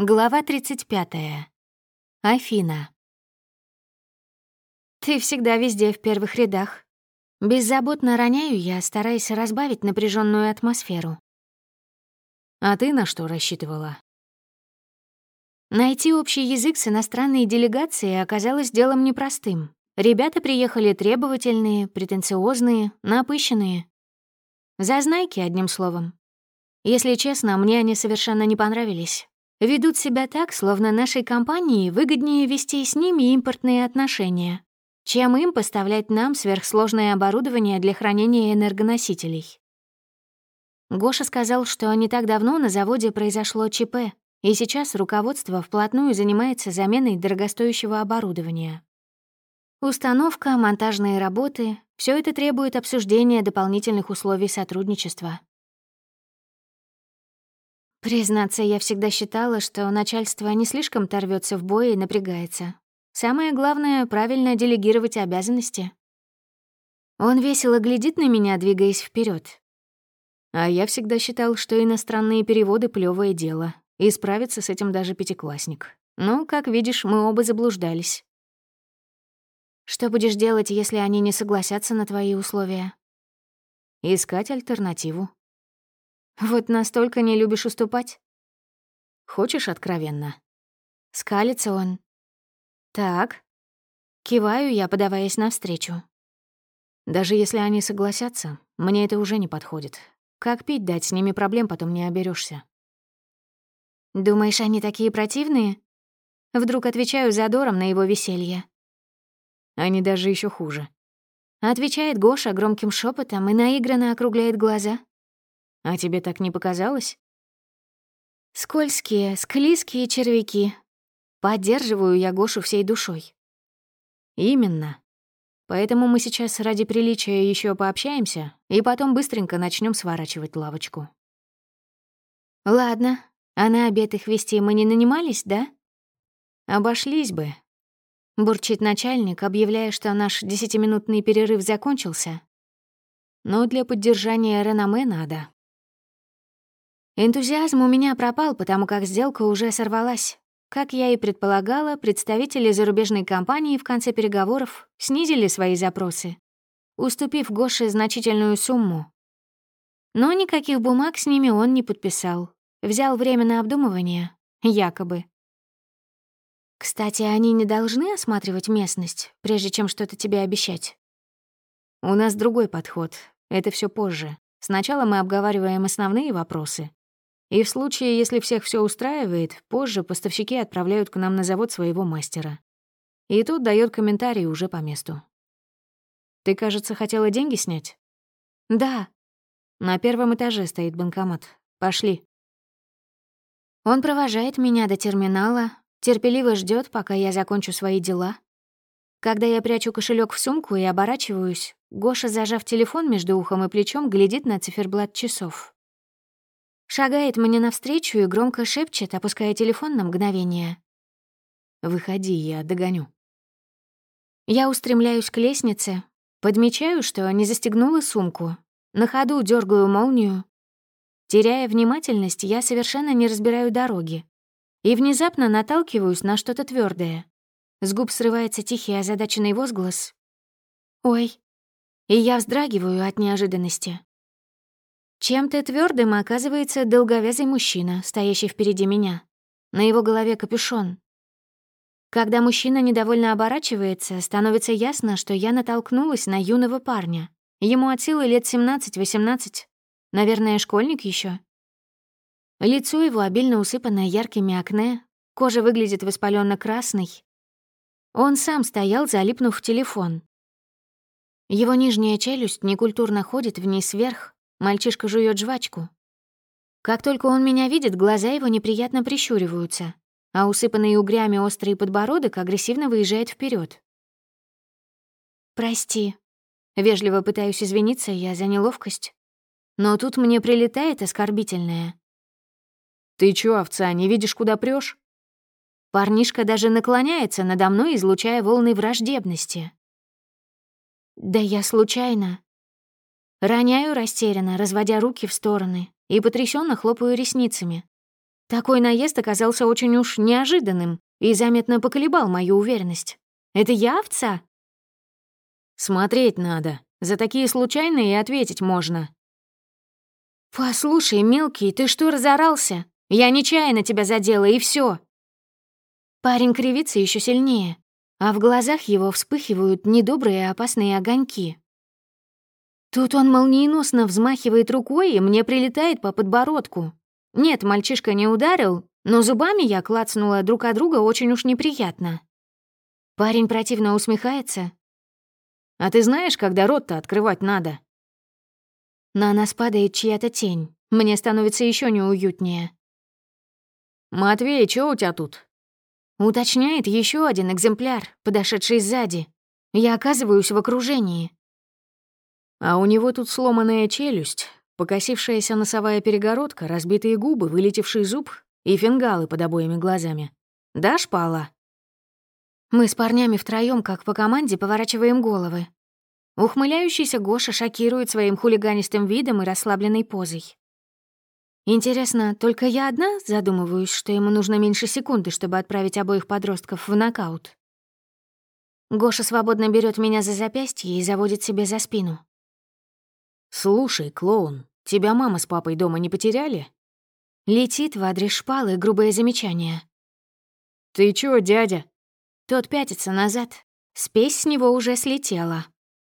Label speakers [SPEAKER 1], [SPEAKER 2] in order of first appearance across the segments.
[SPEAKER 1] Глава 35. Афина. Ты всегда везде в первых рядах. Беззаботно роняю я, стараясь разбавить напряженную атмосферу.
[SPEAKER 2] А ты на что рассчитывала?
[SPEAKER 1] Найти общий язык с иностранной делегацией оказалось делом непростым. Ребята приехали требовательные, претенциозные, напыщенные. Зазнайки, одним словом. Если честно, мне они совершенно не понравились. Ведут себя так, словно нашей компании выгоднее вести с ними импортные отношения, чем им поставлять нам сверхсложное оборудование для хранения энергоносителей. Гоша сказал, что не так давно на заводе произошло ЧП, и сейчас руководство вплотную занимается заменой дорогостоящего оборудования. Установка, монтажные работы — все это требует обсуждения дополнительных условий сотрудничества. Признаться, я всегда считала, что начальство не слишком торвется в бой и напрягается. Самое главное — правильно делегировать обязанности. Он весело глядит на меня, двигаясь вперед.
[SPEAKER 2] А я всегда считал, что иностранные переводы — плевое дело, и справится с этим даже пятиклассник. Но, как видишь, мы оба заблуждались.
[SPEAKER 1] Что будешь делать, если они не согласятся на твои условия?
[SPEAKER 2] Искать альтернативу.
[SPEAKER 1] Вот настолько не любишь уступать?
[SPEAKER 2] Хочешь откровенно?
[SPEAKER 1] Скалится он. Так. Киваю я, подаваясь навстречу.
[SPEAKER 2] Даже если они согласятся, мне это уже не подходит. Как пить дать, с ними проблем потом не оберешься.
[SPEAKER 1] Думаешь, они такие противные? Вдруг отвечаю задором на его веселье.
[SPEAKER 2] Они даже еще хуже.
[SPEAKER 1] Отвечает Гоша громким шепотом и наигранно округляет глаза.
[SPEAKER 2] А тебе так не показалось?
[SPEAKER 1] Скользкие, склизкие червяки. Поддерживаю я Гошу всей душой.
[SPEAKER 2] Именно. Поэтому мы сейчас ради приличия еще пообщаемся и потом быстренько начнем сворачивать лавочку.
[SPEAKER 1] Ладно, а на обед их вести мы не нанимались, да?
[SPEAKER 2] Обошлись бы.
[SPEAKER 1] Бурчит начальник, объявляя, что наш десятиминутный перерыв закончился.
[SPEAKER 2] Но для поддержания реноме надо.
[SPEAKER 1] Энтузиазм у меня пропал, потому как сделка уже сорвалась. Как я и предполагала, представители зарубежной компании в конце переговоров снизили свои запросы, уступив Гоше значительную сумму. Но никаких бумаг с ними он не подписал. Взял время на обдумывание, якобы. Кстати, они не должны осматривать местность, прежде чем что-то тебе обещать?
[SPEAKER 2] У нас другой подход. Это все позже. Сначала мы обговариваем основные вопросы, и в случае, если всех все устраивает, позже поставщики отправляют к нам на завод своего мастера. И тут дает комментарий уже по месту. Ты, кажется, хотела деньги снять?
[SPEAKER 1] Да.
[SPEAKER 2] На первом этаже стоит банкомат. Пошли.
[SPEAKER 1] Он провожает меня до терминала, терпеливо ждет, пока я закончу свои дела. Когда я прячу кошелек в сумку и оборачиваюсь, Гоша, зажав телефон между ухом и плечом, глядит на циферблат часов. Шагает мне навстречу и громко шепчет, опуская телефон на мгновение.
[SPEAKER 2] «Выходи, я догоню».
[SPEAKER 1] Я устремляюсь к лестнице, подмечаю, что не застегнула сумку, на ходу дергаю молнию. Теряя внимательность, я совершенно не разбираю дороги и внезапно наталкиваюсь на что-то твердое. С губ срывается тихий озадаченный возглас. «Ой!» И я вздрагиваю от неожиданности. Чем-то твердым оказывается долговязый мужчина, стоящий впереди меня. На его голове капюшон. Когда мужчина недовольно оборачивается, становится ясно, что я натолкнулась на юного парня. Ему от силы лет 17-18. Наверное, школьник еще. Лицо его обильно усыпано яркими акне, кожа выглядит воспаленно красной. Он сам стоял, залипнув в телефон. Его нижняя челюсть некультурно ходит вниз-вверх, Мальчишка жует жвачку. Как только он меня видит, глаза его неприятно прищуриваются, а усыпанный угрями острый подбородок агрессивно выезжает вперед. «Прости», — вежливо пытаюсь извиниться я за неловкость. Но тут мне прилетает оскорбительное.
[SPEAKER 2] «Ты чё, овца, не видишь, куда прёшь?»
[SPEAKER 1] Парнишка даже наклоняется надо мной, излучая волны враждебности. «Да я случайно», Роняю растерянно, разводя руки в стороны, и потрясенно хлопаю ресницами. Такой наезд оказался очень уж неожиданным и заметно поколебал мою уверенность. Это я овца?
[SPEAKER 2] Смотреть надо. За такие случайные и ответить можно.
[SPEAKER 1] «Послушай, мелкий, ты что разорался? Я нечаянно тебя задела, и все. Парень кривится еще сильнее, а в глазах его вспыхивают недобрые опасные огоньки. Тут он молниеносно взмахивает рукой, и мне прилетает по подбородку. Нет, мальчишка не ударил, но зубами я клацнула друг от друга очень уж неприятно. Парень противно усмехается.
[SPEAKER 2] «А ты знаешь, когда рот-то открывать надо?»
[SPEAKER 1] На нас падает чья-то тень. Мне становится еще неуютнее.
[SPEAKER 2] «Матвей, что у тебя тут?»
[SPEAKER 1] Уточняет еще один экземпляр, подошедший сзади. Я оказываюсь в окружении.
[SPEAKER 2] А у него тут сломанная челюсть, покосившаяся носовая перегородка, разбитые губы, вылетевший зуб и фингалы под обоими глазами. Да, шпала?
[SPEAKER 1] Мы с парнями втроем, как по команде, поворачиваем головы. Ухмыляющийся Гоша шокирует своим хулиганистым видом и расслабленной позой. Интересно, только я одна задумываюсь, что ему нужно меньше секунды, чтобы отправить обоих подростков в нокаут. Гоша свободно берет меня за запястье и заводит себе за спину.
[SPEAKER 2] «Слушай, клоун, тебя мама с папой дома не потеряли?»
[SPEAKER 1] Летит в адрес шпалы грубое замечание.
[SPEAKER 2] «Ты чё, дядя?»
[SPEAKER 1] Тот пятится назад. Спесь с него уже слетела.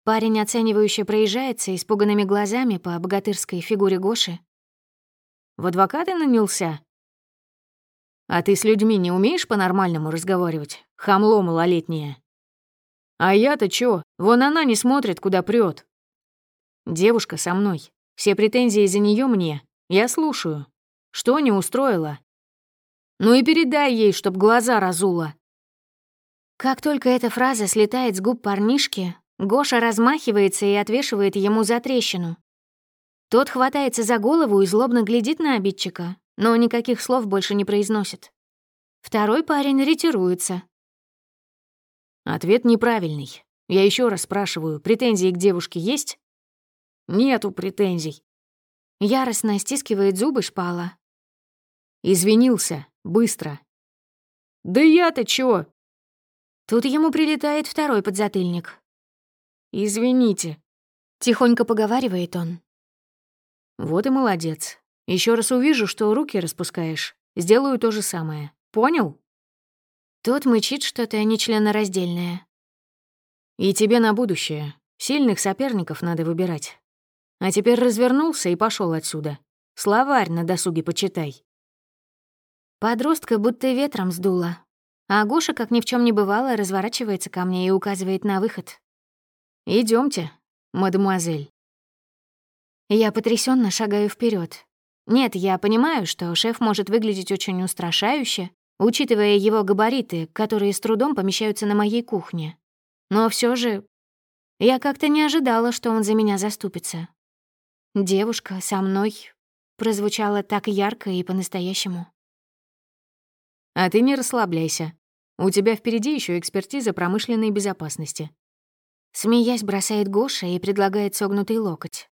[SPEAKER 1] Парень оценивающе проезжается испуганными глазами по богатырской фигуре Гоши
[SPEAKER 2] в адвокаты нанялся? А ты с людьми не умеешь по-нормальному разговаривать? Хамло малолетнее. А я-то чё? Вон она не смотрит, куда прёт. Девушка со мной. Все претензии за неё мне. Я слушаю. Что не устроила? Ну и передай ей, чтоб глаза разула.
[SPEAKER 1] Как только эта фраза слетает с губ парнишки, Гоша размахивается и отвешивает ему за трещину. Тот хватается за голову и злобно глядит на обидчика, но никаких слов больше не произносит. Второй парень ретируется.
[SPEAKER 2] Ответ неправильный. Я еще раз спрашиваю, претензии к девушке есть? Нету претензий.
[SPEAKER 1] Яростно стискивает зубы шпала.
[SPEAKER 2] Извинился. Быстро. Да я-то чё?
[SPEAKER 1] Тут ему прилетает второй подзатыльник.
[SPEAKER 2] Извините.
[SPEAKER 1] Тихонько поговаривает он.
[SPEAKER 2] Вот и молодец. Еще раз увижу, что руки распускаешь, сделаю то же самое. Понял?
[SPEAKER 1] Тот мычит что-то нечленораздельное.
[SPEAKER 2] И тебе на будущее. Сильных соперников надо выбирать. А теперь развернулся и пошел отсюда. Словарь на досуге почитай.
[SPEAKER 1] Подростка будто ветром сдуло. А Гоша, как ни в чем не бывало, разворачивается ко мне и указывает на выход.
[SPEAKER 2] Идемте, мадемуазель.
[SPEAKER 1] Я потрясенно шагаю вперед. Нет, я понимаю, что шеф может выглядеть очень устрашающе, учитывая его габариты, которые с трудом помещаются на моей кухне. Но все же я как-то не ожидала, что он за меня заступится. «Девушка со мной» прозвучало так ярко и по-настоящему.
[SPEAKER 2] «А ты не расслабляйся. У тебя впереди еще экспертиза промышленной безопасности».
[SPEAKER 1] Смеясь, бросает Гоша и предлагает согнутый локоть.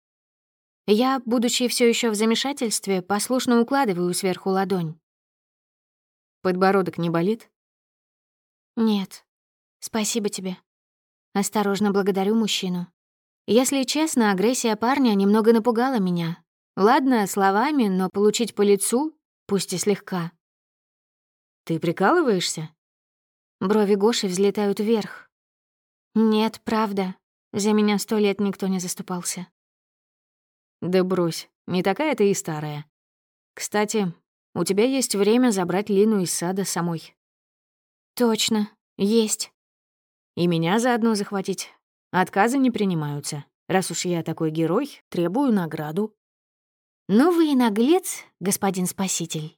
[SPEAKER 1] Я, будучи все еще в замешательстве, послушно укладываю сверху ладонь.
[SPEAKER 2] Подбородок не болит?
[SPEAKER 1] Нет. Спасибо тебе. Осторожно благодарю мужчину. Если честно, агрессия парня немного напугала меня. Ладно, словами, но получить по лицу, пусть и слегка.
[SPEAKER 2] Ты прикалываешься?
[SPEAKER 1] Брови Гоши взлетают вверх. Нет, правда. За меня сто лет никто не заступался.
[SPEAKER 2] Да брось, не такая ты и старая. Кстати, у тебя есть время забрать Лину из сада самой.
[SPEAKER 1] Точно, есть.
[SPEAKER 2] И меня заодно захватить. Отказы не принимаются. Раз уж я такой герой, требую награду.
[SPEAKER 1] Ну вы и наглец, господин спаситель.